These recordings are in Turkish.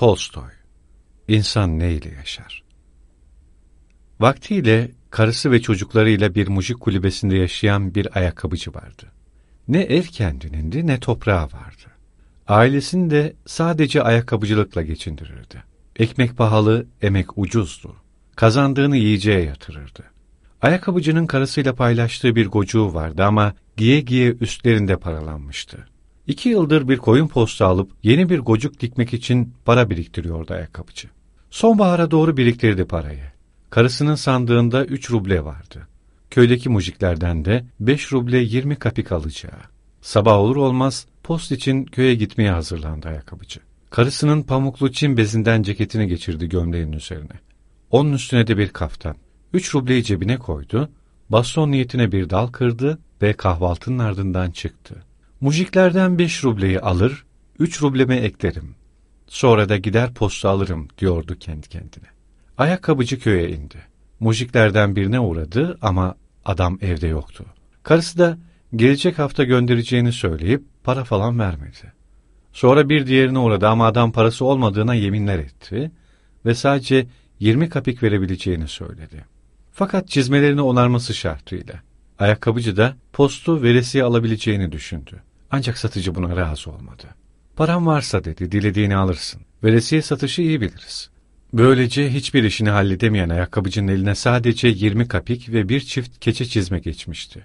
Tolstoy İnsan ne ile yaşar? Vaktiyle karısı ve çocuklarıyla bir mujik kulübesinde yaşayan bir ayakkabıcı vardı. Ne ev kendinindi ne toprağı vardı. Ailesini de sadece ayakkabıcılıkla geçindirirdi. Ekmek pahalı, emek ucuzdu. Kazandığını yiyeceğe yatırırdı. Ayakkabıcının karısıyla paylaştığı bir gocuğu vardı ama giye giye üstlerinde paralanmıştı. İki yıldır bir koyun posta alıp yeni bir gocuk dikmek için para biriktiriyordu ayakkabıcı. Sonbahara doğru biriktirdi parayı. Karısının sandığında üç ruble vardı. Köydeki mujiklerden de beş ruble yirmi kapik alacağı. Sabah olur olmaz post için köye gitmeye hazırlandı ayakkabıcı. Karısının pamuklu çim bezinden ceketini geçirdi gömleğinin üzerine. Onun üstüne de bir kaftan. Üç rubleyi cebine koydu, baston niyetine bir dal kırdı ve kahvaltının ardından çıktı. Mujiklerden beş rubleyi alır, üç rubleme eklerim. Sonra da gider posta alırım diyordu kendi kendine. Ayakkabıcı köye indi. Mujiklerden birine uğradı ama adam evde yoktu. Karısı da gelecek hafta göndereceğini söyleyip para falan vermedi. Sonra bir diğerine uğradı ama adam parası olmadığına yeminler etti ve sadece 20 kapik verebileceğini söyledi. Fakat çizmelerini onarması şartıyla. Ayakkabıcı da postu veresiye alabileceğini düşündü. Ancak satıcı buna razı olmadı. Param varsa dedi, dilediğini alırsın. Veresiye satışı iyi biliriz. Böylece hiçbir işini halledemeyen ayakkabıcının eline sadece 20 kapik ve bir çift keçe çizme geçmişti.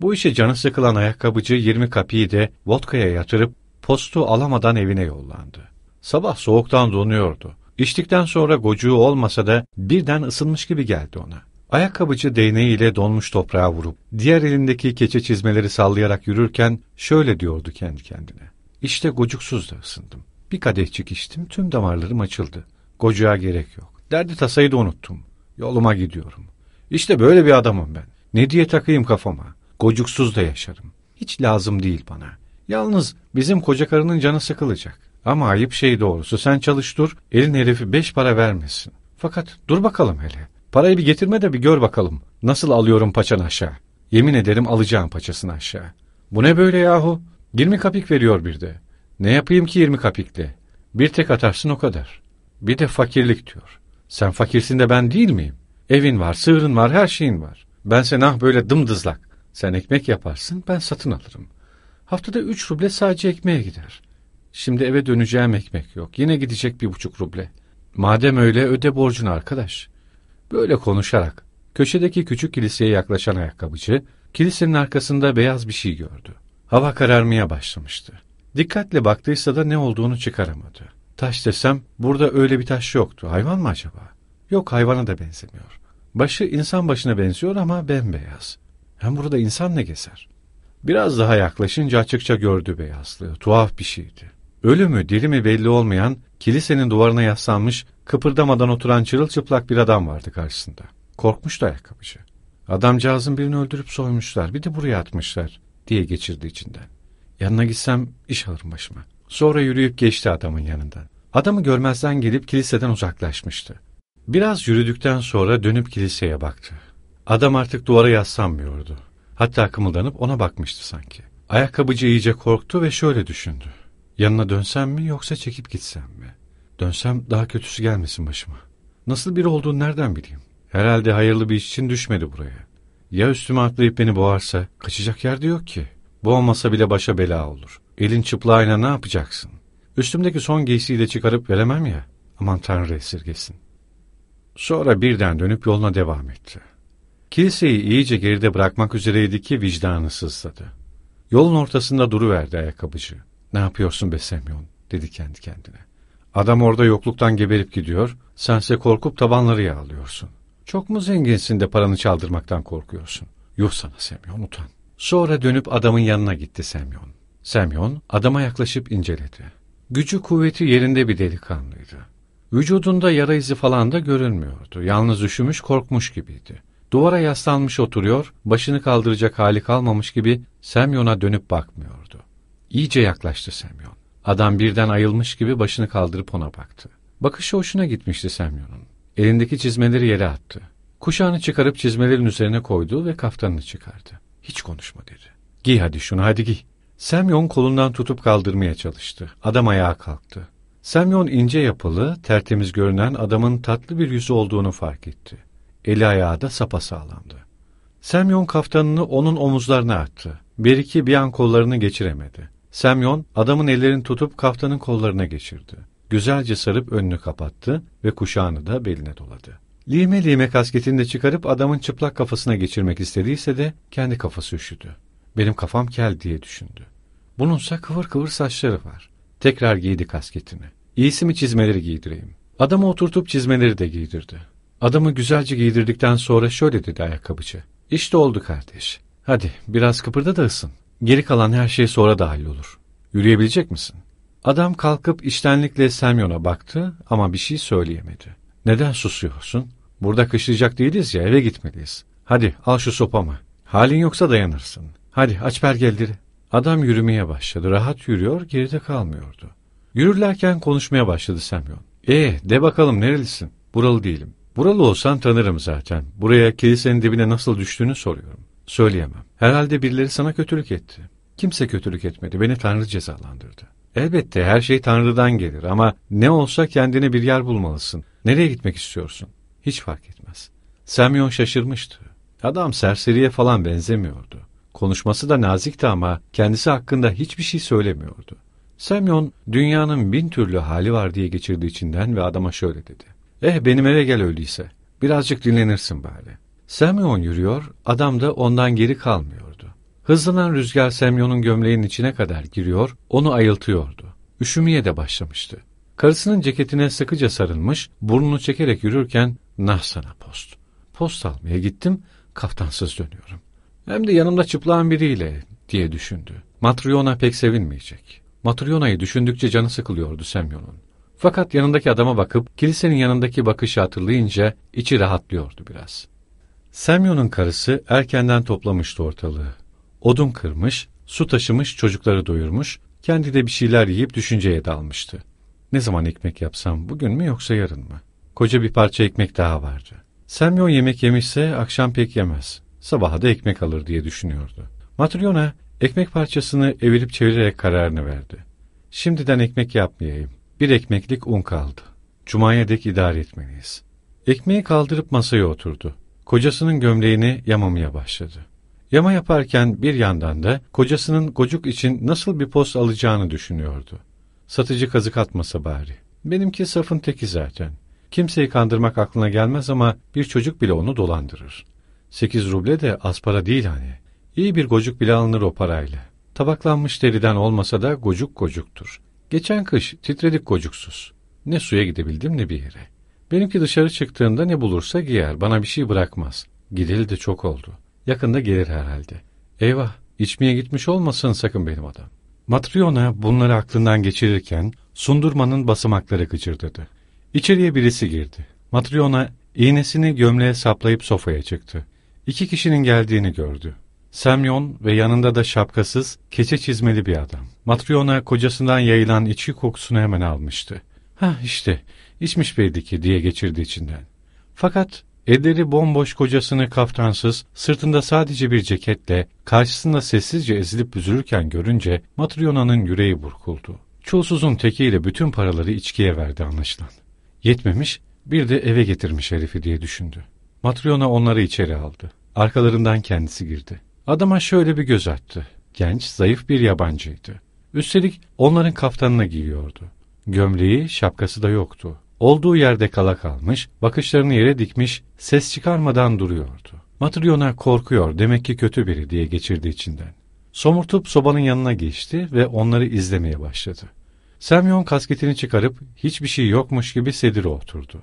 Bu işe canı sıkılan ayakkabıcı 20 kapiyi de vodkaya yatırıp postu alamadan evine yollandı. Sabah soğuktan donuyordu. İçtikten sonra gocuğu olmasa da birden ısınmış gibi geldi ona. Ayakkabıcı değneğiyle donmuş toprağa vurup diğer elindeki keçe çizmeleri sallayarak yürürken şöyle diyordu kendi kendine. İşte gocuksuz da ısındım. Bir kadehçik içtim tüm damarlarım açıldı. Gocuğa gerek yok. Derdi tasayı da unuttum. Yoluma gidiyorum. İşte böyle bir adamım ben. Ne diye takayım kafama? Gocuksuz da yaşarım. Hiç lazım değil bana. Yalnız bizim koca karının canı sıkılacak. Ama ayıp şey doğrusu sen çalış dur, elin herifi beş para vermesin. Fakat dur bakalım hele. Parayı bir getirme de bir gör bakalım. Nasıl alıyorum paçan aşağı. Yemin ederim alacağım paçasını aşağı. Bu ne böyle yahu? Yirmi kapik veriyor bir de. Ne yapayım ki yirmi kapikle? Bir tek atarsın o kadar. Bir de fakirlik diyor. Sen fakirsin de ben değil miyim? Evin var, sığırın var, her şeyin var. Bense nah böyle dımdızlak. Sen ekmek yaparsın, ben satın alırım. Haftada üç ruble sadece ekmeğe gider. Şimdi eve döneceğim ekmek yok. Yine gidecek bir buçuk ruble. Madem öyle öde borcunu arkadaş. Böyle konuşarak köşedeki küçük kiliseye yaklaşan ayakkabıcı, kilisenin arkasında beyaz bir şey gördü. Hava kararmaya başlamıştı. Dikkatle baktıysa da ne olduğunu çıkaramadı. Taş desem burada öyle bir taş yoktu. Hayvan mı acaba? Yok hayvana da benzemiyor. Başı insan başına benziyor ama bembeyaz. Hem burada insan ne gezer? Biraz daha yaklaşınca açıkça gördü beyazlığı. Tuhaf bir şeydi. Ölü mü diri mi belli olmayan kilisenin duvarına yaslanmış kıpırdamadan oturan çırılçıplak bir adam vardı karşısında. Korkmuştu ayakkabıcı. Adamcağızın birini öldürüp soymuşlar bir de buraya atmışlar diye geçirdi içinden. Yanına gitsem iş alırım başıma. Sonra yürüyüp geçti adamın yanından. Adamı görmezden gelip kiliseden uzaklaşmıştı. Biraz yürüdükten sonra dönüp kiliseye baktı. Adam artık duvara yaslanmıyordu. Hatta kımıldanıp ona bakmıştı sanki. Ayakkabıcı iyice korktu ve şöyle düşündü. Yanına dönsem mi yoksa çekip gitsem mi? Dönsem daha kötüsü gelmesin başıma. Nasıl biri olduğunu nereden bileyim? Herhalde hayırlı bir iş için düşmedi buraya. Ya üstüme atlayıp beni boğarsa? Kaçacak yerde yok ki. Boğmasa bile başa bela olur. Elin çıplağıyla ne yapacaksın? Üstümdeki son giysiyi de çıkarıp veremem ya. Aman Tanrı esirgesin. Sonra birden dönüp yoluna devam etti. Kiliseyi iyice geride bırakmak üzereydi ki vicdanı sızladı. Yolun ortasında duruverdi ayakkabıcı. Ne yapıyorsun be Semyon? dedi kendi kendine. Adam orada yokluktan geberip gidiyor, sense korkup tabanları yağlıyorsun. Çok mu zenginsin de paranı çaldırmaktan korkuyorsun? Yuh sana Semyon utan. Sonra dönüp adamın yanına gitti Semyon. Semyon adama yaklaşıp inceledi. Gücü kuvveti yerinde bir delikanlıydı. Vücudunda yara izi falan da görünmüyordu. Yalnız üşümüş korkmuş gibiydi. Duvara yaslanmış oturuyor, başını kaldıracak hali kalmamış gibi Semyon'a dönüp bakmıyordu. İyice yaklaştı Semyon. Adam birden ayılmış gibi başını kaldırıp ona baktı. Bakışı hoşuna gitmişti Semyon'un. Elindeki çizmeleri yere attı. Kuşağını çıkarıp çizmelerin üzerine koydu ve kaftanını çıkardı. Hiç konuşma dedi. Giy hadi şunu hadi giy. Semyon kolundan tutup kaldırmaya çalıştı. Adam ayağa kalktı. Semyon ince yapılı, tertemiz görünen adamın tatlı bir yüzü olduğunu fark etti. Eli ayağı da sapasağlamdı. Semyon kaftanını onun omuzlarına attı. Bir iki bir an kollarını geçiremedi. Semyon adamın ellerini tutup kaftanın kollarına geçirdi. Güzelce sarıp önünü kapattı ve kuşağını da beline doladı. Lime lime kasketini de çıkarıp adamın çıplak kafasına geçirmek istediyse de kendi kafası üşüdü. Benim kafam kel diye düşündü. Bununsa kıvır kıvır saçları var. Tekrar giydi kasketini. İyisi mi çizmeleri giydireyim. Adamı oturtup çizmeleri de giydirdi. Adamı güzelce giydirdikten sonra şöyle dedi ayakkabıcı. İşte oldu kardeş. Hadi biraz kıpırda da ısın. Geri kalan her şey sonra dahil olur. Yürüyebilecek misin? Adam kalkıp iştenlikle Semyon'a baktı ama bir şey söyleyemedi. Neden susuyorsun? Burada kışlayacak değiliz ya eve gitmeliyiz. Hadi al şu sopamı. Halin yoksa dayanırsın. Hadi aç pergelleri. Adam yürümeye başladı. Rahat yürüyor, geride kalmıyordu. Yürürlerken konuşmaya başladı Semyon. Ee, de bakalım nerelisin? Buralı değilim. Buralı olsan tanırım zaten. Buraya kilisenin dibine nasıl düştüğünü soruyorum. Söyleyemem. Herhalde birileri sana kötülük etti. Kimse kötülük etmedi. Beni Tanrı cezalandırdı. Elbette her şey Tanrı'dan gelir ama ne olsa kendine bir yer bulmalısın. Nereye gitmek istiyorsun? Hiç fark etmez. Semyon şaşırmıştı. Adam serseriye falan benzemiyordu. Konuşması da nazikti ama kendisi hakkında hiçbir şey söylemiyordu. Semyon dünyanın bin türlü hali var diye geçirdi içinden ve adama şöyle dedi. Eh benim eve gel öyleyse. Birazcık dinlenirsin bari. Semyon yürüyor, adam da ondan geri kalmıyordu. Hızlanan rüzgar Semyon'un gömleğinin içine kadar giriyor, onu ayıltıyordu. Üşümeye de başlamıştı. Karısının ceketine sıkıca sarılmış, burnunu çekerek yürürken, nah sana post. Post almaya gittim, kaftansız dönüyorum. Hem de yanımda çıplağın biriyle, diye düşündü. Matryona pek sevinmeyecek. Matryona'yı düşündükçe canı sıkılıyordu Semyon'un. Fakat yanındaki adama bakıp kilisenin yanındaki bakışı hatırlayınca içi rahatlıyordu biraz. Semyon'un karısı erkenden toplamıştı ortalığı. Odun kırmış, su taşımış, çocukları doyurmuş, kendi de bir şeyler yiyip düşünceye dalmıştı. Ne zaman ekmek yapsam, bugün mü yoksa yarın mı? Koca bir parça ekmek daha vardı. Semyon yemek yemişse akşam pek yemez. Sabaha da ekmek alır diye düşünüyordu. Matryona ekmek parçasını evirip çevirerek kararını verdi. Şimdiden ekmek yapmayayım. Bir ekmeklik un kaldı. Cuma'ya dek idare etmeliyiz. Ekmeği kaldırıp masaya oturdu. Kocasının gömleğini yamamaya başladı. Yama yaparken bir yandan da kocasının gocuk için nasıl bir post alacağını düşünüyordu. Satıcı kazık atmasa bari. Benimki safın teki zaten. Kimseyi kandırmak aklına gelmez ama bir çocuk bile onu dolandırır. Sekiz ruble de az para değil hani. İyi bir gocuk bile alınır o parayla. Tabaklanmış deriden olmasa da gocuk gocuktur. Geçen kış titredik gocuksuz. Ne suya gidebildim ne bir yere. Benimki dışarı çıktığında ne bulursa giyer, bana bir şey bırakmaz. Gideli de çok oldu. Yakında gelir herhalde. Eyvah, içmeye gitmiş olmasın sakın benim adam. Matryona bunları aklından geçirirken sundurmanın basamakları gıcırdadı. İçeriye birisi girdi. Matryona iğnesini gömleğe saplayıp sofaya çıktı. İki kişinin geldiğini gördü. Semyon ve yanında da şapkasız, keçe çizmeli bir adam. Matryona kocasından yayılan içki kokusunu hemen almıştı. Ha işte, içmiş belli ki diye geçirdi içinden. Fakat elleri bomboş kocasını kaftansız, sırtında sadece bir ceketle, karşısında sessizce ezilip büzülürken görünce Matryona'nın yüreği burkuldu. Çulsuzun tekiyle bütün paraları içkiye verdi anlaşılan. Yetmemiş, bir de eve getirmiş herifi diye düşündü. Matryona onları içeri aldı. Arkalarından kendisi girdi. Adama şöyle bir göz attı. Genç, zayıf bir yabancıydı. Üstelik onların kaftanını giyiyordu. Gömleği, şapkası da yoktu. Olduğu yerde kala kalmış, bakışlarını yere dikmiş, ses çıkarmadan duruyordu. Matryona korkuyor, demek ki kötü biri diye geçirdi içinden. Somurtup sobanın yanına geçti ve onları izlemeye başladı. Semyon kasketini çıkarıp hiçbir şey yokmuş gibi sedire oturdu.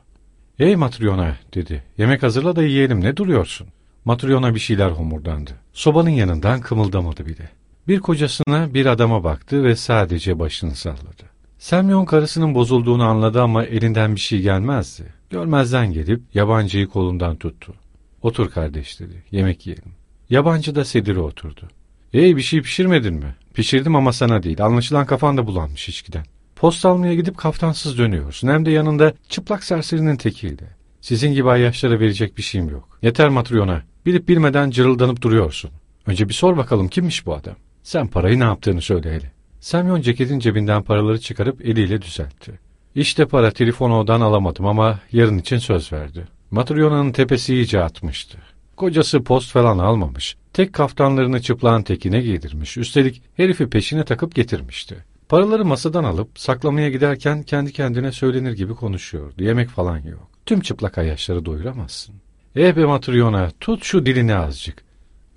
''Ey Matryona'' dedi. ''Yemek hazırla da yiyelim ne duruyorsun?'' Matryona bir şeyler homurdandı. Sobanın yanından kımıldamadı bile. Bir kocasına bir adama baktı ve sadece başını salladı. Semyon karısının bozulduğunu anladı ama elinden bir şey gelmezdi. Görmezden gelip yabancıyı kolundan tuttu. Otur kardeş dedi, yemek yiyelim. Yabancı da sedire oturdu. Ey bir şey pişirmedin mi? Pişirdim ama sana değil, anlaşılan kafan da bulanmış içkiden. Post almaya gidip kaftansız dönüyorsun, hem de yanında çıplak serserinin tekiyle. Sizin gibi ayyaşlara verecek bir şeyim yok. Yeter Matryona, bilip bilmeden cırıldanıp duruyorsun. Önce bir sor bakalım kimmiş bu adam? Sen parayı ne yaptığını söyle hele. Semyon ceketin cebinden paraları çıkarıp eliyle düzeltti. İşte para telefonu odan alamadım ama yarın için söz verdi. Matryona'nın tepesi iyice atmıştı. Kocası post falan almamış. Tek kaftanlarını çıplağın tekine giydirmiş. Üstelik herifi peşine takıp getirmişti. Paraları masadan alıp saklamaya giderken kendi kendine söylenir gibi konuşuyordu. Yemek falan yok. Tüm çıplak ayyaşları doyuramazsın. Eh be Matryona tut şu dilini azıcık.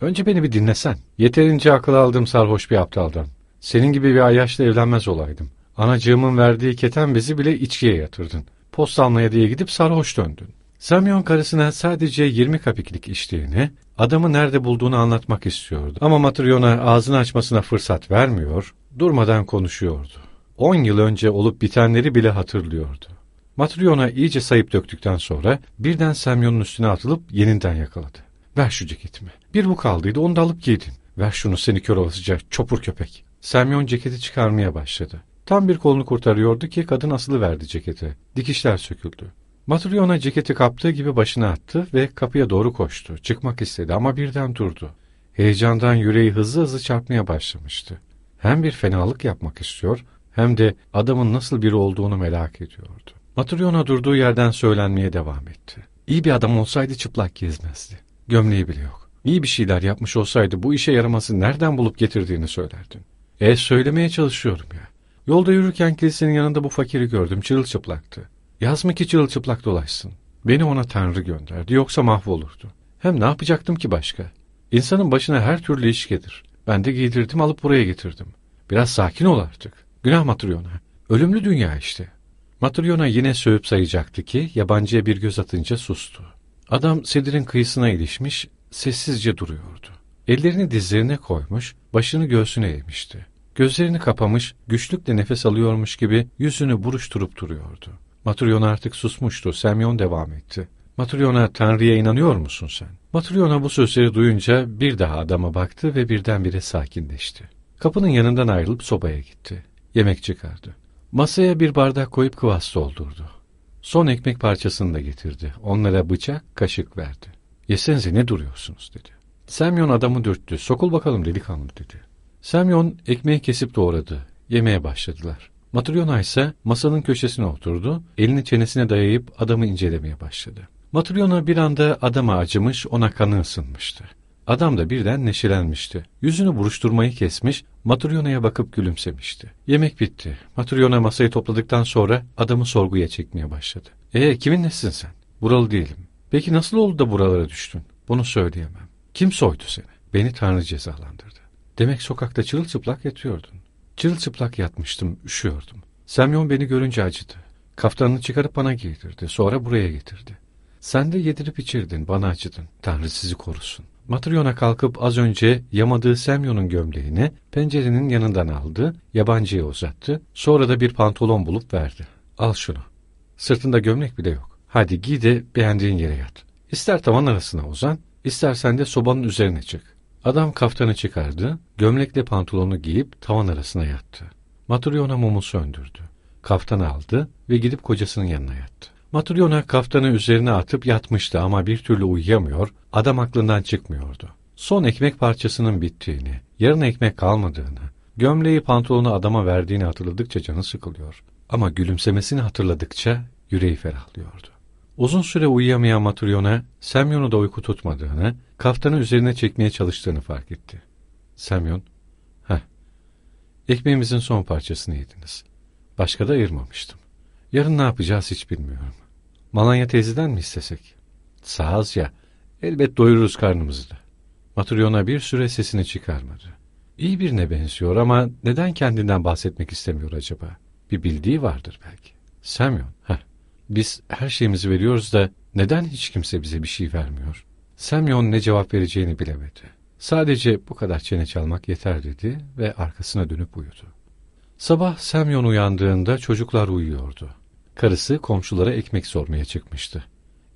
Önce beni bir dinlesen. Yeterince akıl aldım sarhoş bir aptaldan. Senin gibi bir ayyaşla evlenmez olaydım. Anacığımın verdiği keten bezi bile içkiye yatırdın. Post almaya diye gidip sarhoş döndün. Samyon karısına sadece 20 kapiklik içtiğini, adamı nerede bulduğunu anlatmak istiyordu. Ama Matryona ağzını açmasına fırsat vermiyor, durmadan konuşuyordu. 10 yıl önce olup bitenleri bile hatırlıyordu. Matryona iyice sayıp döktükten sonra birden Semyon'un üstüne atılıp yeniden yakaladı. Ver şu ceketimi. Bir bu kaldıydı onu da alıp giydin. Ver şunu seni kör olasıca çopur köpek. Semyon ceketi çıkarmaya başladı. Tam bir kolunu kurtarıyordu ki kadın asılı verdi ceketi. Dikişler söküldü. Matryona ceketi kaptığı gibi başına attı ve kapıya doğru koştu. Çıkmak istedi ama birden durdu. Heyecandan yüreği hızlı hızlı çarpmaya başlamıştı. Hem bir fenalık yapmak istiyor hem de adamın nasıl biri olduğunu merak ediyordu. Matryona durduğu yerden söylenmeye devam etti. İyi bir adam olsaydı çıplak gezmezdi. Gömleği bile yok. İyi bir şeyler yapmış olsaydı bu işe yaraması nereden bulup getirdiğini söylerdin. E söylemeye çalışıyorum ya. Yolda yürürken kilisenin yanında bu fakiri gördüm çırılçıplaktı. Yaz mı ki çırılçıplak dolaşsın? Beni ona Tanrı gönderdi yoksa mahvolurdu. Hem ne yapacaktım ki başka? İnsanın başına her türlü iş gelir. Ben de giydirdim alıp buraya getirdim. Biraz sakin ol artık. Günah Matryona. Ölümlü dünya işte. Matryona yine sövüp sayacaktı ki yabancıya bir göz atınca sustu. Adam sedirin kıyısına ilişmiş, sessizce duruyordu. Ellerini dizlerine koymuş, başını göğsüne eğmişti. Gözlerini kapamış, güçlükle nefes alıyormuş gibi yüzünü buruşturup duruyordu. Matryona artık susmuştu, Semyon devam etti. Matryona Tanrı'ya inanıyor musun sen? Matryona bu sözleri duyunca bir daha adama baktı ve birdenbire sakinleşti. Kapının yanından ayrılıp sobaya gitti. Yemek çıkardı. Masaya bir bardak koyup kıvas doldurdu. Son ekmek parçasını da getirdi. Onlara bıçak, kaşık verdi. Yesenize ne duruyorsunuz dedi. Semyon adamı dürttü. Sokul bakalım delikanlı dedi. Semyon ekmeği kesip doğradı. Yemeye başladılar. Matryona ise masanın köşesine oturdu, elini çenesine dayayıp adamı incelemeye başladı. Matryona bir anda adama acımış, ona kanı ısınmıştı. Adam da birden neşelenmişti. Yüzünü buruşturmayı kesmiş, Matryona'ya bakıp gülümsemişti. Yemek bitti. Matryona masayı topladıktan sonra adamı sorguya çekmeye başladı. ''Ee kimin nesin sen? Buralı değilim. Peki nasıl oldu da buralara düştün? Bunu söyleyemem. Kim soydu seni? Beni Tanrı cezalandırdı. Demek sokakta çırılçıplak yatıyordun. Çırılçıplak yatmıştım, üşüyordum. Semyon beni görünce acıdı. Kaftanını çıkarıp bana giydirdi. Sonra buraya getirdi. Sen de yedirip içirdin, bana acıdın. Tanrı sizi korusun. Matryona kalkıp az önce yamadığı Semyon'un gömleğini pencerenin yanından aldı, yabancıya uzattı. Sonra da bir pantolon bulup verdi. Al şunu. Sırtında gömlek bile yok. Hadi giy de beğendiğin yere yat. İster tavan arasına uzan, istersen de sobanın üzerine çık. Adam kaftanı çıkardı, gömlekle pantolonu giyip tavan arasına yattı. Matryona mumu söndürdü. Kaftanı aldı ve gidip kocasının yanına yattı. Matryona kaftanı üzerine atıp yatmıştı ama bir türlü uyuyamıyor, adam aklından çıkmıyordu. Son ekmek parçasının bittiğini, yarın ekmek kalmadığını, gömleği pantolonu adama verdiğini hatırladıkça canı sıkılıyor. Ama gülümsemesini hatırladıkça yüreği ferahlıyordu. Uzun süre uyuyamayan Matryona, Semyon'u da uyku tutmadığını, kaftanı üzerine çekmeye çalıştığını fark etti. Semyon, heh, ekmeğimizin son parçasını yediniz. Başka da ayırmamıştım. Yarın ne yapacağız hiç bilmiyorum. Malanya teyzeden mi istesek? Sağız ya, elbet doyururuz karnımızı da. Matryona bir süre sesini çıkarmadı. İyi birine benziyor ama neden kendinden bahsetmek istemiyor acaba? Bir bildiği vardır belki. Semyon, heh, biz her şeyimizi veriyoruz da neden hiç kimse bize bir şey vermiyor? Semyon ne cevap vereceğini bilemedi. Sadece bu kadar çene çalmak yeter dedi ve arkasına dönüp uyudu. Sabah Semyon uyandığında çocuklar uyuyordu. Karısı komşulara ekmek sormaya çıkmıştı.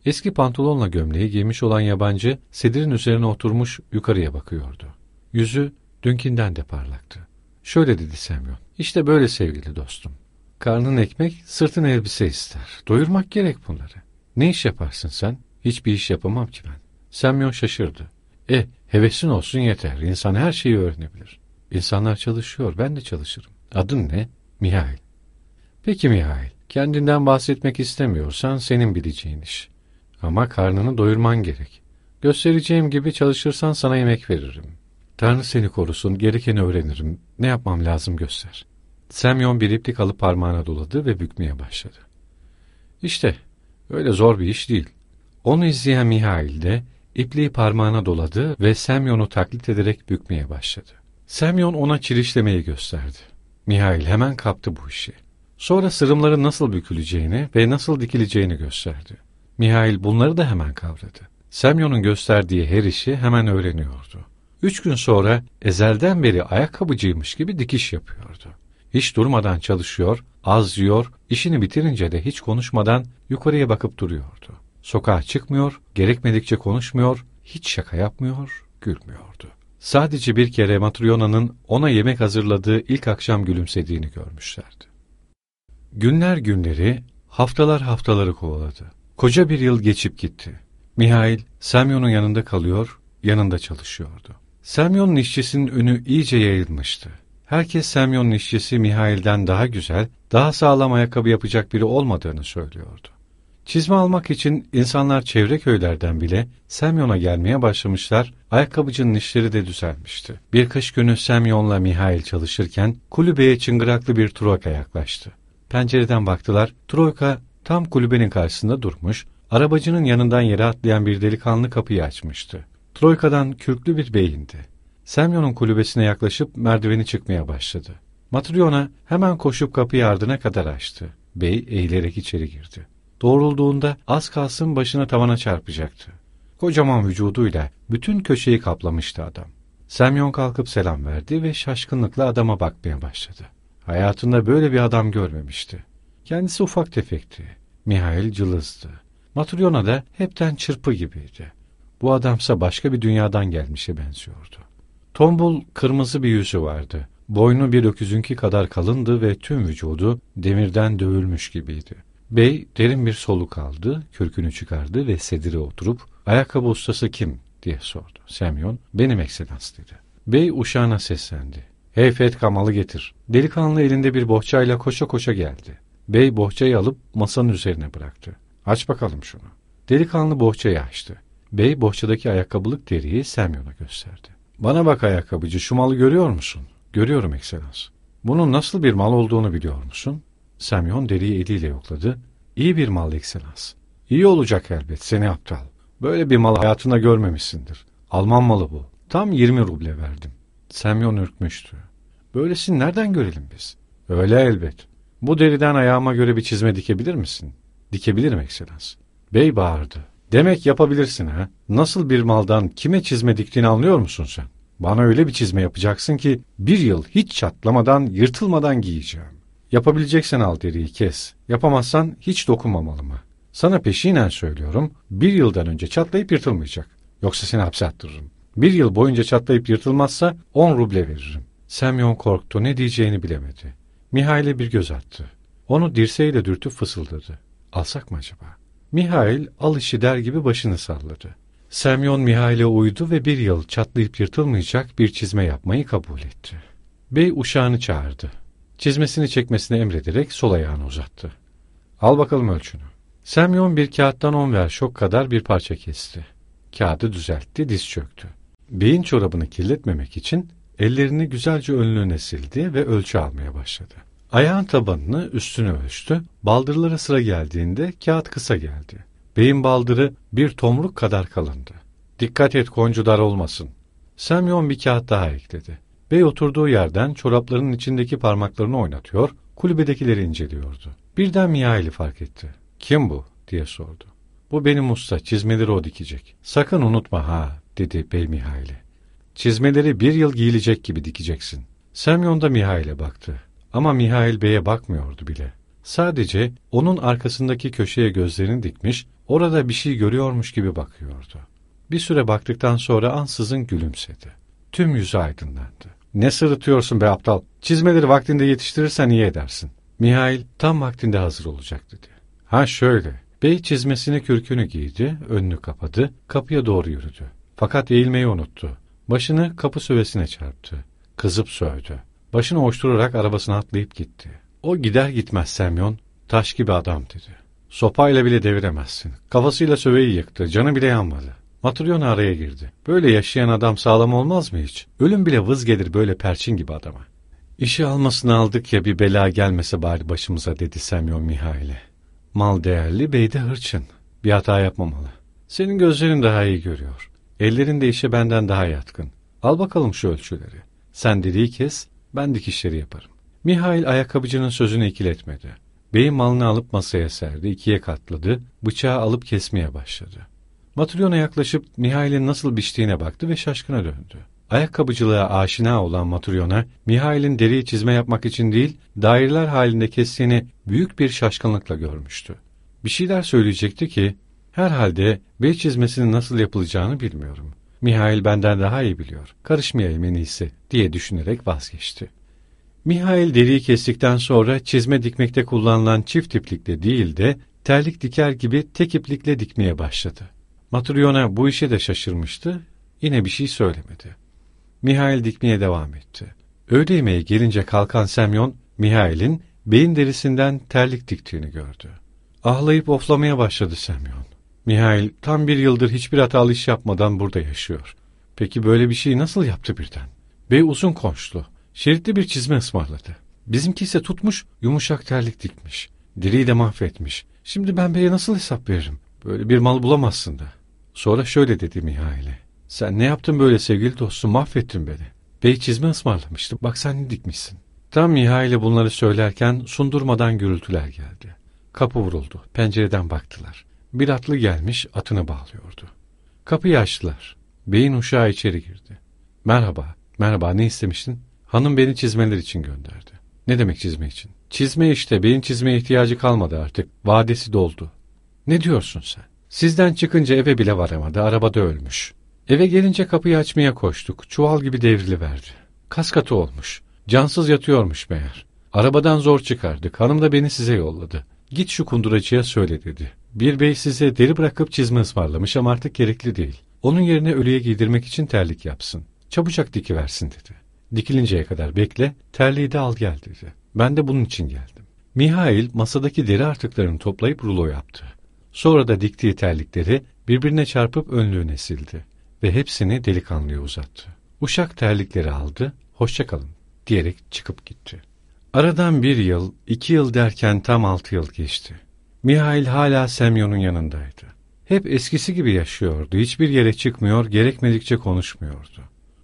Eski pantolonla gömleği giymiş olan yabancı sedirin üzerine oturmuş yukarıya bakıyordu. Yüzü dünkinden de parlaktı. Şöyle dedi Semyon. İşte böyle sevgili dostum. Karnın ekmek, sırtın elbise ister. Doyurmak gerek bunları. Ne iş yaparsın sen? Hiçbir iş yapamam ki ben. Semyon şaşırdı. E, hevesin olsun yeter. İnsan her şeyi öğrenebilir. İnsanlar çalışıyor, ben de çalışırım. Adın ne? Mihail. Peki Mihail, Kendinden bahsetmek istemiyorsan senin bileceğin iş. Ama karnını doyurman gerek. Göstereceğim gibi çalışırsan sana yemek veririm. Tanrı seni korusun, gerekeni öğrenirim. Ne yapmam lazım göster. Semyon bir iplik alıp parmağına doladı ve bükmeye başladı. İşte, öyle zor bir iş değil. Onu izleyen Mihail de ipliği parmağına doladı ve Semyon'u taklit ederek bükmeye başladı. Semyon ona çirişlemeyi gösterdi. Mihail hemen kaptı bu işi. Sonra sırımların nasıl büküleceğini ve nasıl dikileceğini gösterdi. Mihail bunları da hemen kavradı. Semyon'un gösterdiği her işi hemen öğreniyordu. Üç gün sonra ezelden beri ayakkabıcıymış gibi dikiş yapıyordu. Hiç durmadan çalışıyor, az yiyor, işini bitirince de hiç konuşmadan yukarıya bakıp duruyordu. Sokağa çıkmıyor, gerekmedikçe konuşmuyor, hiç şaka yapmıyor, gülmüyordu. Sadece bir kere Matryona'nın ona yemek hazırladığı ilk akşam gülümsediğini görmüşlerdi. Günler günleri, haftalar haftaları kovaladı. Koca bir yıl geçip gitti. Mihail, Semyon'un yanında kalıyor, yanında çalışıyordu. Semyon'un işçisinin önü iyice yayılmıştı. Herkes Semyon'un işçisi Mihail'den daha güzel, daha sağlam ayakkabı yapacak biri olmadığını söylüyordu. Çizme almak için insanlar çevre köylerden bile Semyon'a gelmeye başlamışlar, ayakkabıcının işleri de düzelmişti. Bir kış günü Semyon'la Mihail çalışırken kulübeye çıngıraklı bir Troika yaklaştı. Pencereden baktılar, Troika tam kulübenin karşısında durmuş, arabacının yanından yere atlayan bir delikanlı kapıyı açmıştı. Troika'dan kürklü bir beyindi. Semyon'un kulübesine yaklaşıp merdiveni çıkmaya başladı. Matryona hemen koşup kapıyı ardına kadar açtı. Bey eğilerek içeri girdi. Doğrulduğunda az kalsın başına tavana çarpacaktı. Kocaman vücuduyla bütün köşeyi kaplamıştı adam. Semyon kalkıp selam verdi ve şaşkınlıkla adama bakmaya başladı. Hayatında böyle bir adam görmemişti. Kendisi ufak tefekti. Mihail cılızdı. Matryona da hepten çırpı gibiydi. Bu adamsa başka bir dünyadan gelmişe benziyordu. Tombul kırmızı bir yüzü vardı. Boynu bir öküzünki kadar kalındı ve tüm vücudu demirden dövülmüş gibiydi. Bey derin bir soluk aldı, kürkünü çıkardı ve sedire oturup ayakkabı ustası kim diye sordu. Semyon benim ekselans dedi. Bey uşağına seslendi. Hey Fet kamalı getir. Delikanlı elinde bir bohçayla koşa koşa geldi. Bey bohçayı alıp masanın üzerine bıraktı. Aç bakalım şunu. Delikanlı bohçayı açtı. Bey bohçadaki ayakkabılık deriyi Semyon'a gösterdi. Bana bak ayakkabıcı şu malı görüyor musun? Görüyorum ekselans. Bunun nasıl bir mal olduğunu biliyor musun? Semyon deriyi eliyle yokladı. İyi bir mal ekselans. İyi olacak elbet seni aptal. Böyle bir mal hayatında görmemişsindir. Alman malı bu. Tam 20 ruble verdim. Semyon ürkmüştü. Böylesini nereden görelim biz? Öyle elbet. Bu deriden ayağıma göre bir çizme dikebilir misin? Dikebilirim ekselans. Bey bağırdı. Demek yapabilirsin ha? Nasıl bir maldan kime çizme diktiğini anlıyor musun sen? Bana öyle bir çizme yapacaksın ki bir yıl hiç çatlamadan, yırtılmadan giyeceğim. Yapabileceksen al deriyi kes. Yapamazsan hiç dokunmamalı mı? Sana peşinen söylüyorum, bir yıldan önce çatlayıp yırtılmayacak. Yoksa seni hapse attırırım. Bir yıl boyunca çatlayıp yırtılmazsa on ruble veririm. Semyon korktu, ne diyeceğini bilemedi. Mihail'e bir göz attı. Onu dirseğiyle dürtüp fısıldadı. Alsak mı acaba? Mihail al işi der gibi başını salladı. Semyon Mihail'e uydu ve bir yıl çatlayıp yırtılmayacak bir çizme yapmayı kabul etti. Bey uşağını çağırdı. Çizmesini çekmesini emrederek sol ayağını uzattı. Al bakalım ölçünü. Semyon bir kağıttan on ver şok kadar bir parça kesti. Kağıdı düzeltti, diz çöktü. Beyin çorabını kirletmemek için ellerini güzelce önlüğüne sildi ve ölçü almaya başladı. Ayağın tabanını üstüne ölçtü. Baldırlara sıra geldiğinde kağıt kısa geldi. Beyin baldırı bir tomruk kadar kalındı. Dikkat et koncu dar olmasın. Semyon bir kağıt daha ekledi. Bey oturduğu yerden çoraplarının içindeki parmaklarını oynatıyor, kulübedekileri inceliyordu. Birden Mihail'i fark etti. Kim bu? diye sordu. Bu benim usta, çizmeleri o dikecek. Sakın unutma ha, dedi Bey Mihail'e. Çizmeleri bir yıl giyilecek gibi dikeceksin. Semyon da Mihail'e baktı. Ama Mihail Bey'e bakmıyordu bile. Sadece onun arkasındaki köşeye gözlerini dikmiş, orada bir şey görüyormuş gibi bakıyordu. Bir süre baktıktan sonra ansızın gülümsedi. Tüm yüzü aydınlandı. Ne sırıtıyorsun be aptal? Çizmeleri vaktinde yetiştirirsen iyi edersin. Mihail tam vaktinde hazır olacak dedi. Ha şöyle. Bey çizmesini kürkünü giydi, önünü kapadı, kapıya doğru yürüdü. Fakat eğilmeyi unuttu. Başını kapı sövesine çarptı. Kızıp sövdü. Başını hoşturarak arabasına atlayıp gitti. O gider gitmez Semyon, Taş gibi adam dedi. Sopayla bile deviremezsin. Kafasıyla söveyi yıktı. Canı bile yanmadı. Matryona araya girdi. Böyle yaşayan adam sağlam olmaz mı hiç? Ölüm bile vız gelir böyle perçin gibi adama. İşi almasını aldık ya bir bela gelmese bari başımıza dedi Semyon Mihail'e. Mal değerli, bey de hırçın. Bir hata yapmamalı. Senin gözlerin daha iyi görüyor. Ellerin de işe benden daha yatkın. Al bakalım şu ölçüleri. Sen dediği kes, ben dikişleri yaparım. Mihail ayakkabıcının sözünü ikiletmedi. Beyin malını alıp masaya serdi, ikiye katladı, bıçağı alıp kesmeye başladı. Matryona yaklaşıp Mihail'in nasıl biçtiğine baktı ve şaşkına döndü. Ayakkabıcılığa aşina olan Matryona, Mihail'in deriyi çizme yapmak için değil, daireler halinde kestiğini büyük bir şaşkınlıkla görmüştü. Bir şeyler söyleyecekti ki, herhalde bey çizmesinin nasıl yapılacağını bilmiyorum. Mihail benden daha iyi biliyor, karışmayayım en iyisi diye düşünerek vazgeçti. Mihail deriyi kestikten sonra çizme dikmekte kullanılan çift iplikle değil de terlik diker gibi tek iplikle dikmeye başladı. Matryona bu işe de şaşırmıştı, yine bir şey söylemedi. Mihail dikmeye devam etti. Öğle yemeği gelince kalkan Semyon, Mihail'in beyin derisinden terlik diktiğini gördü. Ahlayıp oflamaya başladı Semyon. Mihail tam bir yıldır hiçbir hatalı iş yapmadan burada yaşıyor. Peki böyle bir şeyi nasıl yaptı birden? Bey uzun konçlu, şeritli bir çizme ısmarladı. Bizimki ise tutmuş, yumuşak terlik dikmiş. Deriyi de mahvetmiş. Şimdi ben beye nasıl hesap veririm? Böyle bir mal bulamazsın da. Sonra şöyle dedi Mihail'e. Sen ne yaptın böyle sevgili dostum mahvettin beni. Bey çizme ısmarlamıştı bak sen ne dikmişsin. Tam Mihail'e bunları söylerken sundurmadan gürültüler geldi. Kapı vuruldu pencereden baktılar. Bir atlı gelmiş atını bağlıyordu. Kapıyı açtılar. Beyin uşağı içeri girdi. Merhaba, merhaba ne istemiştin? Hanım beni çizmeler için gönderdi. Ne demek çizme için? Çizme işte, beyin çizmeye ihtiyacı kalmadı artık. Vadesi doldu. Ne diyorsun sen? Sizden çıkınca eve bile varamadı, arabada ölmüş. Eve gelince kapıyı açmaya koştuk. Çuval gibi devriliverdi. Kas katı olmuş. Cansız yatıyormuş meğer. Arabadan zor çıkardık. Hanım da beni size yolladı. Git şu kunduracıya söyle dedi. Bir bey size deri bırakıp çizme ısmarlamış ama artık gerekli değil. Onun yerine ölüye giydirmek için terlik yapsın. Çabucak dikiversin dedi. Dikilinceye kadar bekle, terliği de al gel dedi. Ben de bunun için geldim. Mihail masadaki deri artıklarını toplayıp rulo yaptı. Sonra da diktiği terlikleri birbirine çarpıp önlüğüne sildi ve hepsini delikanlıya uzattı. Uşak terlikleri aldı, hoşça kalın diyerek çıkıp gitti. Aradan bir yıl, iki yıl derken tam altı yıl geçti. Mihail hala Semyon'un yanındaydı. Hep eskisi gibi yaşıyordu, hiçbir yere çıkmıyor, gerekmedikçe konuşmuyordu.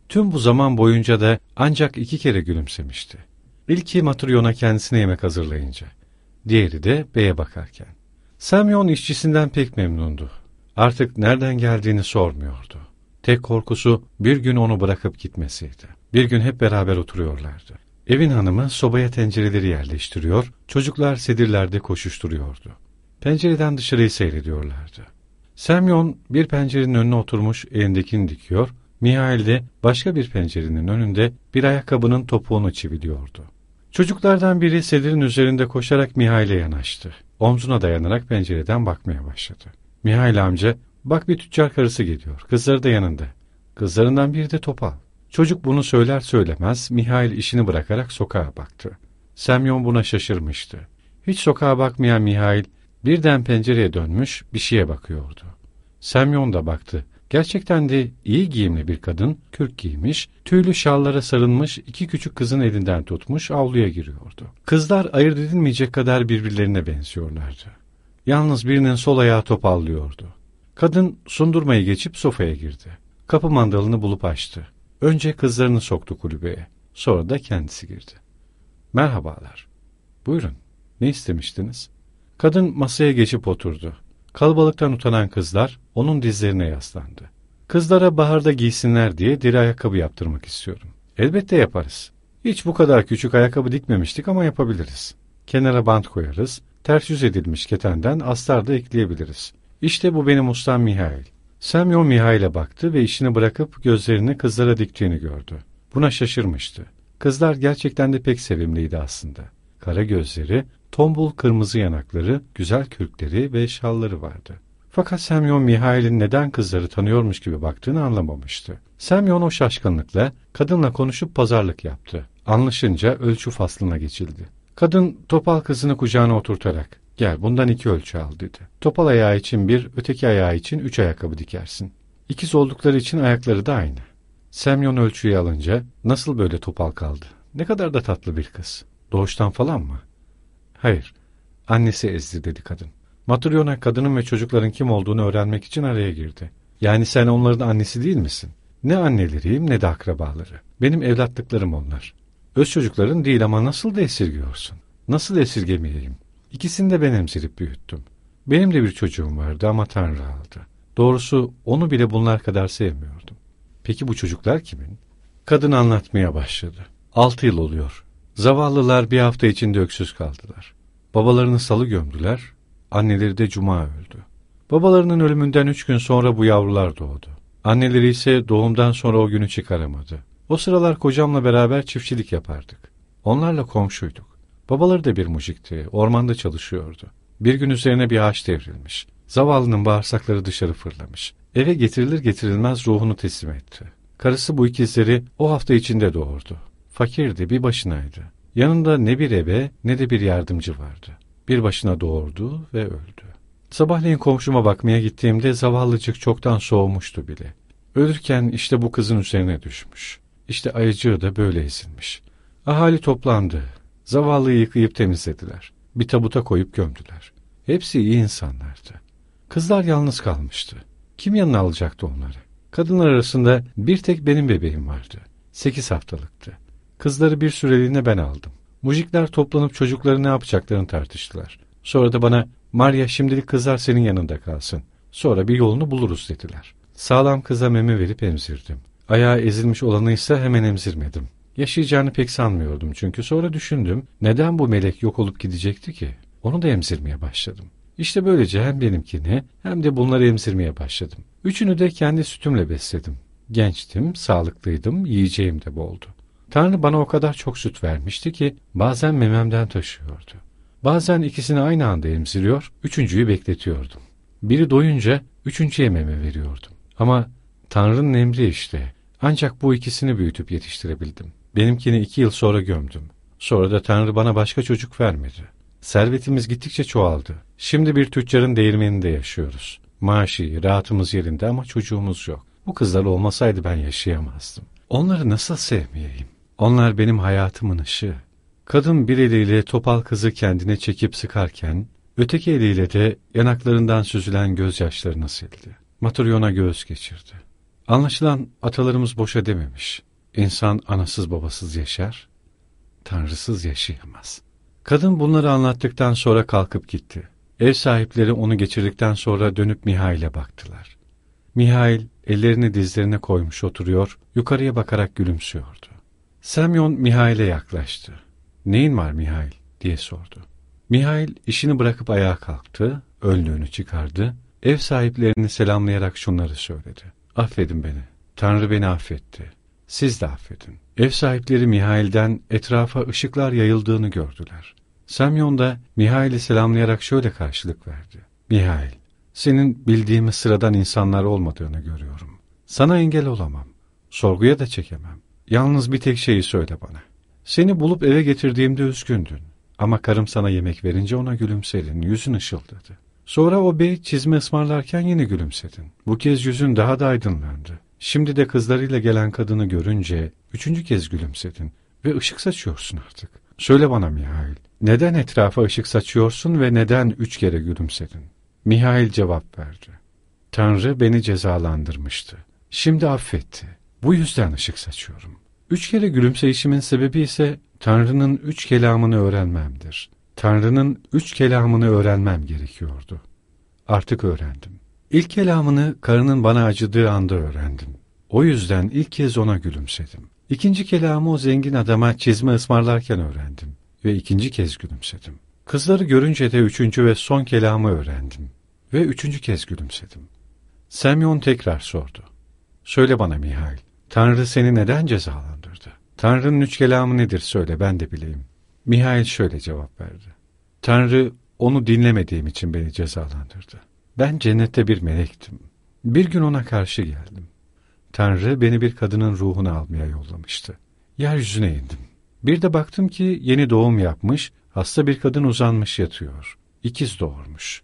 Tüm bu zaman boyunca da ancak iki kere gülümsemişti. İlki Matryona kendisine yemek hazırlayınca, diğeri de beye bakarken. Semyon işçisinden pek memnundu. Artık nereden geldiğini sormuyordu. Tek korkusu bir gün onu bırakıp gitmesiydi. Bir gün hep beraber oturuyorlardı. Evin hanımı sobaya tencereleri yerleştiriyor, çocuklar sedirlerde koşuşturuyordu. Pencereden dışarıyı seyrediyorlardı. Semyon bir pencerenin önüne oturmuş elindekini dikiyor, Mihail de başka bir pencerenin önünde bir ayakkabının topuğunu çiviliyordu. Çocuklardan biri sedirin üzerinde koşarak Mihail'e yanaştı. Omzuna dayanarak pencereden bakmaya başladı. Mihail amca, bak bir tüccar karısı geliyor, kızları da yanında. Kızlarından biri de topal. Çocuk bunu söyler söylemez Mihail işini bırakarak sokağa baktı. Semyon buna şaşırmıştı. Hiç sokağa bakmayan Mihail birden pencereye dönmüş bir şeye bakıyordu. Semyon da baktı. Gerçekten de iyi giyimli bir kadın, kürk giymiş, tüylü şallara sarılmış, iki küçük kızın elinden tutmuş avluya giriyordu. Kızlar ayırt edilmeyecek kadar birbirlerine benziyorlardı. Yalnız birinin sol ayağı topallıyordu. Kadın sundurmayı geçip sofaya girdi. Kapı mandalını bulup açtı. Önce kızlarını soktu kulübeye. Sonra da kendisi girdi. Merhabalar. Buyurun. Ne istemiştiniz? Kadın masaya geçip oturdu. Kalabalıktan utanan kızlar onun dizlerine yaslandı. Kızlara baharda giysinler diye deri ayakkabı yaptırmak istiyorum. Elbette yaparız. Hiç bu kadar küçük ayakkabı dikmemiştik ama yapabiliriz. Kenara bant koyarız, ters yüz edilmiş ketenden astar da ekleyebiliriz. İşte bu benim ustam Mihail. Semyon Mihail'e baktı ve işini bırakıp gözlerini kızlara diktiğini gördü. Buna şaşırmıştı. Kızlar gerçekten de pek sevimliydi aslında. Kara gözleri, tombul kırmızı yanakları, güzel kürkleri ve şalları vardı. Fakat Semyon Mihail'in neden kızları tanıyormuş gibi baktığını anlamamıştı. Semyon o şaşkınlıkla kadınla konuşup pazarlık yaptı. Anlaşınca ölçü faslına geçildi. Kadın topal kızını kucağına oturtarak gel bundan iki ölçü al dedi. Topal ayağı için bir, öteki ayağı için üç ayakkabı dikersin. İkiz oldukları için ayakları da aynı. Semyon ölçüyü alınca nasıl böyle topal kaldı? Ne kadar da tatlı bir kız. Doğuştan falan mı? Hayır. Annesi ezdi dedi kadın. Matryona kadının ve çocukların kim olduğunu öğrenmek için araya girdi. Yani sen onların annesi değil misin? Ne anneleriyim ne de akrabaları. Benim evlatlıklarım onlar. Öz çocukların değil ama nasıl da esirgiyorsun? Nasıl esirgemeyeyim? İkisini de ben emzirip büyüttüm. Benim de bir çocuğum vardı ama Tanrı aldı. Doğrusu onu bile bunlar kadar sevmiyordum. Peki bu çocuklar kimin? Kadın anlatmaya başladı. Altı yıl oluyor. Zavallılar bir hafta içinde öksüz kaldılar. Babalarını salı gömdüler, anneleri de cuma öldü. Babalarının ölümünden üç gün sonra bu yavrular doğdu. Anneleri ise doğumdan sonra o günü çıkaramadı. O sıralar kocamla beraber çiftçilik yapardık. Onlarla komşuyduk. Babaları da bir mujikti, ormanda çalışıyordu. Bir gün üzerine bir ağaç devrilmiş. Zavallının bağırsakları dışarı fırlamış. Eve getirilir getirilmez ruhunu teslim etti. Karısı bu ikizleri o hafta içinde doğurdu. Fakirdi, bir başınaydı. Yanında ne bir ebe ne de bir yardımcı vardı. Bir başına doğurdu ve öldü. Sabahleyin komşuma bakmaya gittiğimde zavallıcık çoktan soğumuştu bile. Ölürken işte bu kızın üzerine düşmüş. İşte ayıcığı da böyle ezilmiş. Ahali toplandı. Zavallıyı yıkayıp temizlediler. Bir tabuta koyup gömdüler. Hepsi iyi insanlardı. Kızlar yalnız kalmıştı. Kim yanına alacaktı onları? Kadınlar arasında bir tek benim bebeğim vardı. Sekiz haftalıktı. Kızları bir süreliğine ben aldım. Mujikler toplanıp çocukları ne yapacaklarını tartıştılar. Sonra da bana Maria şimdilik kızlar senin yanında kalsın. Sonra bir yolunu buluruz dediler. Sağlam kıza meme verip emzirdim. Ayağı ezilmiş olanı ise hemen emzirmedim. Yaşayacağını pek sanmıyordum çünkü sonra düşündüm neden bu melek yok olup gidecekti ki? Onu da emzirmeye başladım. İşte böylece hem benimkini hem de bunları emzirmeye başladım. Üçünü de kendi sütümle besledim. Gençtim, sağlıklıydım, yiyeceğim de boldu. Tanrı bana o kadar çok süt vermişti ki bazen mememden taşıyordu. Bazen ikisini aynı anda emziriyor, üçüncüyü bekletiyordum. Biri doyunca üçüncüye meme veriyordum. Ama Tanrı'nın emri işte. Ancak bu ikisini büyütüp yetiştirebildim. Benimkini iki yıl sonra gömdüm. Sonra da Tanrı bana başka çocuk vermedi. Servetimiz gittikçe çoğaldı. Şimdi bir tüccarın değirmeninde yaşıyoruz. Maaşı iyi, rahatımız yerinde ama çocuğumuz yok. Bu kızlar olmasaydı ben yaşayamazdım. Onları nasıl sevmeyeyim? Onlar benim hayatımın ışığı. Kadın bir eliyle topal kızı kendine çekip sıkarken, öteki eliyle de yanaklarından süzülen gözyaşlarını sildi. Maturyona göz geçirdi. Anlaşılan atalarımız boşa dememiş. İnsan anasız babasız yaşar, tanrısız yaşayamaz. Kadın bunları anlattıktan sonra kalkıp gitti. Ev sahipleri onu geçirdikten sonra dönüp Mihail'e baktılar. Mihail ellerini dizlerine koymuş oturuyor, yukarıya bakarak gülümsüyordu. Semyon Mihail'e yaklaştı. Neyin var Mihail diye sordu. Mihail işini bırakıp ayağa kalktı, önlüğünü çıkardı, ev sahiplerini selamlayarak şunları söyledi. Affedin beni, Tanrı beni affetti. Siz de affedin. Ev sahipleri Mihail'den etrafa ışıklar yayıldığını gördüler. Semyon da Mihail'i selamlayarak şöyle karşılık verdi. Mihail, senin bildiğimiz sıradan insanlar olmadığını görüyorum. Sana engel olamam. Sorguya da çekemem. Yalnız bir tek şeyi söyle bana. Seni bulup eve getirdiğimde üzgündün. Ama karım sana yemek verince ona gülümsedin, yüzün ışıldadı. Sonra o bey çizme ısmarlarken yine gülümsedin. Bu kez yüzün daha da aydınlandı. Şimdi de kızlarıyla gelen kadını görünce üçüncü kez gülümsedin ve ışık saçıyorsun artık. Söyle bana Mihail, neden etrafa ışık saçıyorsun ve neden üç kere gülümsedin? Mihail cevap verdi. Tanrı beni cezalandırmıştı. Şimdi affetti. Bu yüzden ışık saçıyorum. Üç kere gülümseyişimin sebebi ise Tanrı'nın üç kelamını öğrenmemdir. Tanrı'nın üç kelamını öğrenmem gerekiyordu. Artık öğrendim. İlk kelamını karının bana acıdığı anda öğrendim. O yüzden ilk kez ona gülümsedim. İkinci kelamı o zengin adama çizme ısmarlarken öğrendim ve ikinci kez gülümsedim. Kızları görünce de üçüncü ve son kelamı öğrendim ve üçüncü kez gülümsedim. Semyon tekrar sordu. Söyle bana Mihail, Tanrı seni neden cezalandırdı? Tanrı'nın üç kelamı nedir söyle ben de bileyim. Mihail şöyle cevap verdi. Tanrı onu dinlemediğim için beni cezalandırdı. Ben cennette bir melektim. Bir gün ona karşı geldim. Tanrı beni bir kadının ruhunu almaya yollamıştı. Yeryüzüne indim. Bir de baktım ki yeni doğum yapmış, Hasta bir kadın uzanmış yatıyor. İkiz doğurmuş.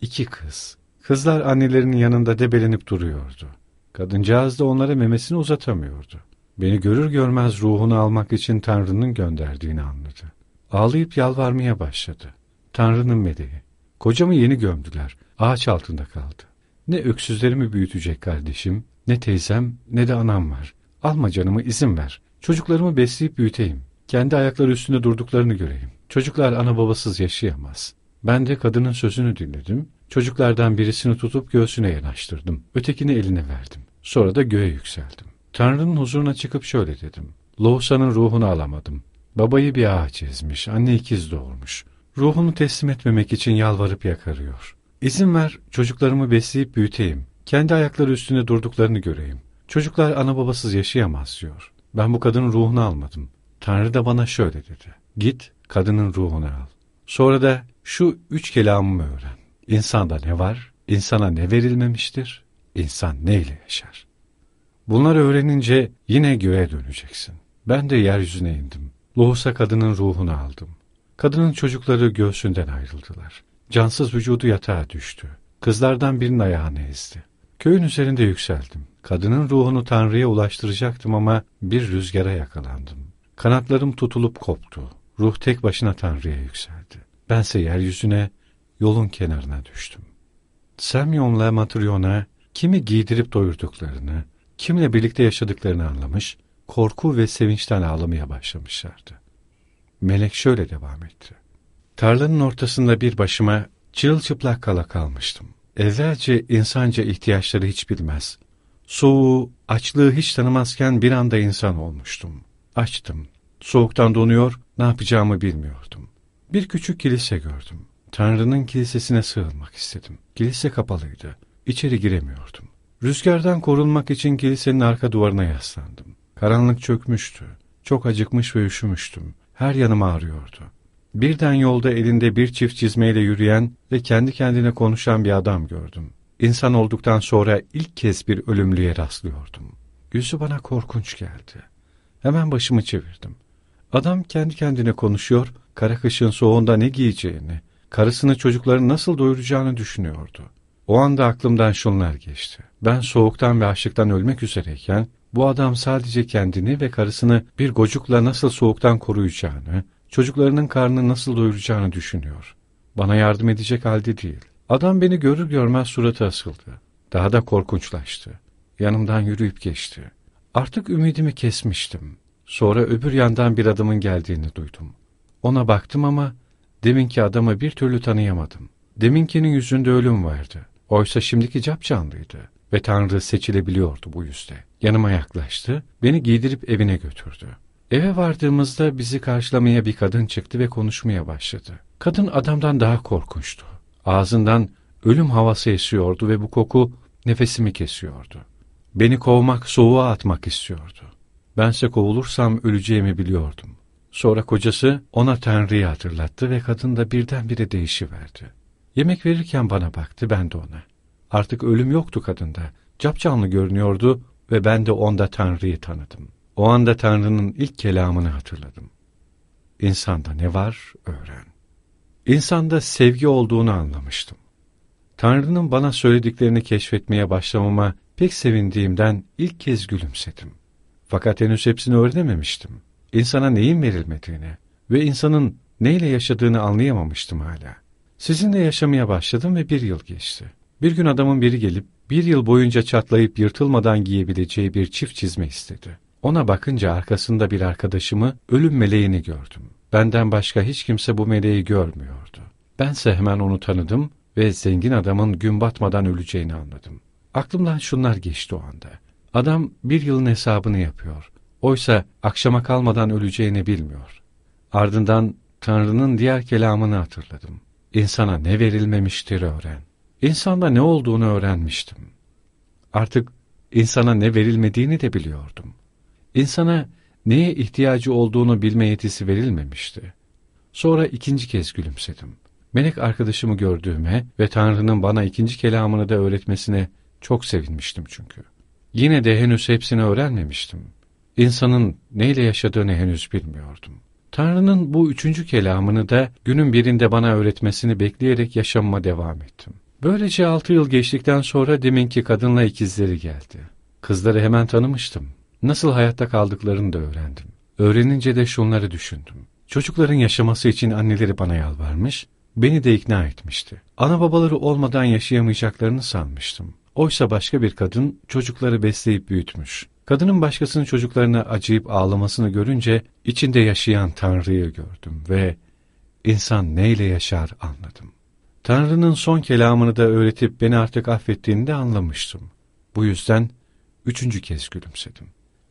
İki kız. Kızlar annelerinin yanında debelenip duruyordu. Kadıncağız da onlara memesini uzatamıyordu. Beni görür görmez ruhunu almak için Tanrı'nın gönderdiğini anladı. Ağlayıp yalvarmaya başladı. Tanrı'nın meleği. Kocamı yeni gömdüler. Ağaç altında kaldı. Ne öksüzlerimi büyütecek kardeşim, ne teyzem, ne de anam var. Alma canımı izin ver. Çocuklarımı besleyip büyüteyim. Kendi ayakları üstünde durduklarını göreyim. Çocuklar ana babasız yaşayamaz. Ben de kadının sözünü dinledim. Çocuklardan birisini tutup göğsüne yanaştırdım. Ötekini eline verdim. Sonra da göğe yükseldim. Tanrı'nın huzuruna çıkıp şöyle dedim. Lohsa'nın ruhunu alamadım. Babayı bir ağaç ezmiş, anne ikiz doğurmuş. Ruhunu teslim etmemek için yalvarıp yakarıyor. İzin ver çocuklarımı besleyip büyüteyim. Kendi ayakları üstünde durduklarını göreyim. Çocuklar ana babasız yaşayamaz diyor. Ben bu kadının ruhunu almadım. Tanrı da bana şöyle dedi. Git kadının ruhunu al. Sonra da şu üç kelamımı öğren. İnsanda ne var? İnsana ne verilmemiştir? İnsan neyle yaşar? Bunları öğrenince yine göğe döneceksin. Ben de yeryüzüne indim. Lohusa kadının ruhunu aldım. Kadının çocukları göğsünden ayrıldılar. Cansız vücudu yatağa düştü. Kızlardan birinin ayağını ezdi. Köyün üzerinde yükseldim. Kadının ruhunu Tanrı'ya ulaştıracaktım ama bir rüzgara yakalandım. Kanatlarım tutulup koptu. Ruh tek başına Tanrı'ya yükseldi. Bense yeryüzüne, yolun kenarına düştüm. Semyon'la Matryona kimi giydirip doyurduklarını, kimle birlikte yaşadıklarını anlamış, korku ve sevinçten ağlamaya başlamışlardı. Melek şöyle devam etti. Tarlanın ortasında bir başıma çırılçıplak kala kalmıştım. Evvelce insanca ihtiyaçları hiç bilmez. Soğuğu, açlığı hiç tanımazken bir anda insan olmuştum. Açtım. Soğuktan donuyor, ne yapacağımı bilmiyordum. Bir küçük kilise gördüm. Tanrı'nın kilisesine sığınmak istedim. Kilise kapalıydı. İçeri giremiyordum. Rüzgardan korunmak için kilisenin arka duvarına yaslandım. Karanlık çökmüştü. Çok acıkmış ve üşümüştüm. Her yanım ağrıyordu. Birden yolda elinde bir çift çizmeyle yürüyen ve kendi kendine konuşan bir adam gördüm. İnsan olduktan sonra ilk kez bir ölümlüye rastlıyordum. Yüzü bana korkunç geldi. Hemen başımı çevirdim. Adam kendi kendine konuşuyor, kara kışın soğuğunda ne giyeceğini, karısını çocuklarını nasıl doyuracağını düşünüyordu. O anda aklımdan şunlar geçti. Ben soğuktan ve açlıktan ölmek üzereyken, bu adam sadece kendini ve karısını bir gocukla nasıl soğuktan koruyacağını, çocuklarının karnını nasıl doyuracağını düşünüyor. Bana yardım edecek halde değil. Adam beni görür görmez suratı asıldı. Daha da korkunçlaştı. Yanımdan yürüyüp geçti. Artık ümidimi kesmiştim. Sonra öbür yandan bir adamın geldiğini duydum. Ona baktım ama deminki adamı bir türlü tanıyamadım. Deminkinin yüzünde ölüm vardı. Oysa şimdiki capcanlıydı ve Tanrı seçilebiliyordu bu yüzde. Yanıma yaklaştı, beni giydirip evine götürdü. Eve vardığımızda bizi karşılamaya bir kadın çıktı ve konuşmaya başladı. Kadın adamdan daha korkunçtu. Ağzından ölüm havası esiyordu ve bu koku nefesimi kesiyordu. Beni kovmak, soğuğa atmak istiyordu. Bense kovulursam öleceğimi biliyordum. Sonra kocası ona Tanrı'yı hatırlattı ve kadın da birdenbire değişiverdi. Yemek verirken bana baktı, ben de ona. Artık ölüm yoktu kadında. Capcanlı görünüyordu ve ben de onda Tanrı'yı tanıdım. O anda Tanrı'nın ilk kelamını hatırladım. İnsanda ne var öğren. İnsanda sevgi olduğunu anlamıştım. Tanrı'nın bana söylediklerini keşfetmeye başlamama pek sevindiğimden ilk kez gülümsedim. Fakat henüz hepsini öğrenememiştim. İnsana neyin verilmediğini ve insanın neyle yaşadığını anlayamamıştım hala. Sizinle yaşamaya başladım ve bir yıl geçti. Bir gün adamın biri gelip bir yıl boyunca çatlayıp yırtılmadan giyebileceği bir çift çizme istedi. Ona bakınca arkasında bir arkadaşımı, ölüm meleğini gördüm. Benden başka hiç kimse bu meleği görmüyordu. Bense hemen onu tanıdım ve zengin adamın gün batmadan öleceğini anladım. Aklımdan şunlar geçti o anda. Adam bir yılın hesabını yapıyor. Oysa akşama kalmadan öleceğini bilmiyor. Ardından Tanrı'nın diğer kelamını hatırladım. İnsana ne verilmemiştir öğren. İnsanda ne olduğunu öğrenmiştim. Artık insana ne verilmediğini de biliyordum. İnsana neye ihtiyacı olduğunu bilme yetisi verilmemişti. Sonra ikinci kez gülümsedim. Melek arkadaşımı gördüğüme ve Tanrı'nın bana ikinci kelamını da öğretmesine çok sevinmiştim çünkü. Yine de henüz hepsini öğrenmemiştim. İnsanın neyle yaşadığını henüz bilmiyordum. Tanrı'nın bu üçüncü kelamını da günün birinde bana öğretmesini bekleyerek yaşamama devam ettim. Böylece altı yıl geçtikten sonra deminki kadınla ikizleri geldi. Kızları hemen tanımıştım. Nasıl hayatta kaldıklarını da öğrendim. Öğrenince de şunları düşündüm. Çocukların yaşaması için anneleri bana yalvarmış, beni de ikna etmişti. Ana babaları olmadan yaşayamayacaklarını sanmıştım. Oysa başka bir kadın çocukları besleyip büyütmüş. Kadının başkasının çocuklarına acıyıp ağlamasını görünce içinde yaşayan Tanrı'yı gördüm ve insan neyle yaşar anladım. Tanrı'nın son kelamını da öğretip beni artık affettiğini de anlamıştım. Bu yüzden üçüncü kez gülümsedim.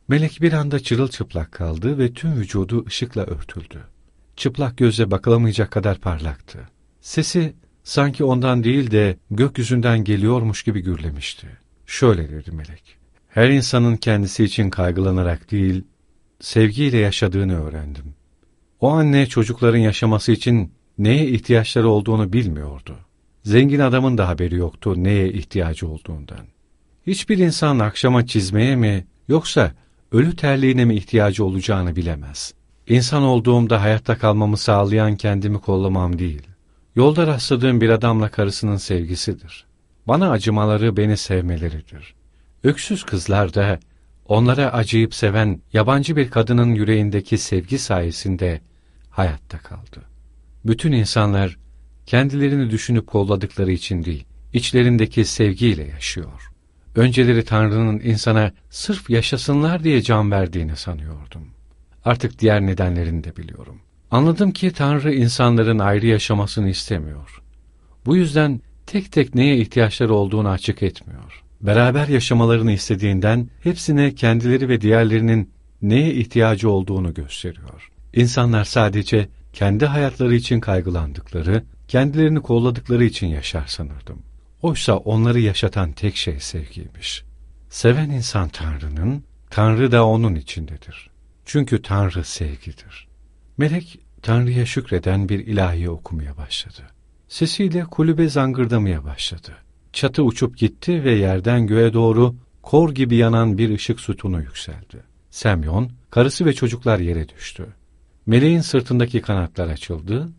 Melek bir anda çırılçıplak kaldı ve tüm vücudu ışıkla örtüldü. Çıplak gözle bakılamayacak kadar parlaktı. Sesi sanki ondan değil de gökyüzünden geliyormuş gibi gürlemişti. Şöyle dedi melek. Her insanın kendisi için kaygılanarak değil, sevgiyle yaşadığını öğrendim. O anne çocukların yaşaması için neye ihtiyaçları olduğunu bilmiyordu. Zengin adamın da haberi yoktu neye ihtiyacı olduğundan. Hiçbir insan akşama çizmeye mi yoksa ölü terliğine mi ihtiyacı olacağını bilemez. İnsan olduğumda hayatta kalmamı sağlayan kendimi kollamam değil. Yolda rastladığım bir adamla karısının sevgisidir. Bana acımaları beni sevmeleridir. Öksüz kızlar da onlara acıyıp seven yabancı bir kadının yüreğindeki sevgi sayesinde hayatta kaldı. Bütün insanlar kendilerini düşünüp kolladıkları için değil, içlerindeki sevgiyle yaşıyor. Önceleri Tanrı'nın insana sırf yaşasınlar diye can verdiğini sanıyordum. Artık diğer nedenlerini de biliyorum. Anladım ki Tanrı insanların ayrı yaşamasını istemiyor. Bu yüzden tek tek neye ihtiyaçları olduğunu açık etmiyor. Beraber yaşamalarını istediğinden hepsine kendileri ve diğerlerinin neye ihtiyacı olduğunu gösteriyor. İnsanlar sadece kendi hayatları için kaygılandıkları, kendilerini kolladıkları için yaşar sanırdım. Oysa onları yaşatan tek şey sevgiymiş. Seven insan Tanrı'nın, Tanrı da onun içindedir. Çünkü Tanrı sevgidir. Melek, Tanrı'ya şükreden bir ilahi okumaya başladı. Sesiyle kulübe zangırdamaya başladı. Çatı uçup gitti ve yerden göğe doğru kor gibi yanan bir ışık sütunu yükseldi. Semyon, karısı ve çocuklar yere düştü. Meleğin sırtındaki kanatlar açıldı,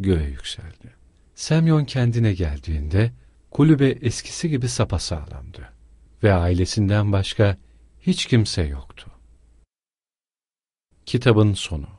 göğe yükseldi. Semyon kendine geldiğinde kulübe eskisi gibi sapasağlamdı ve ailesinden başka hiç kimse yoktu. Kitabın sonu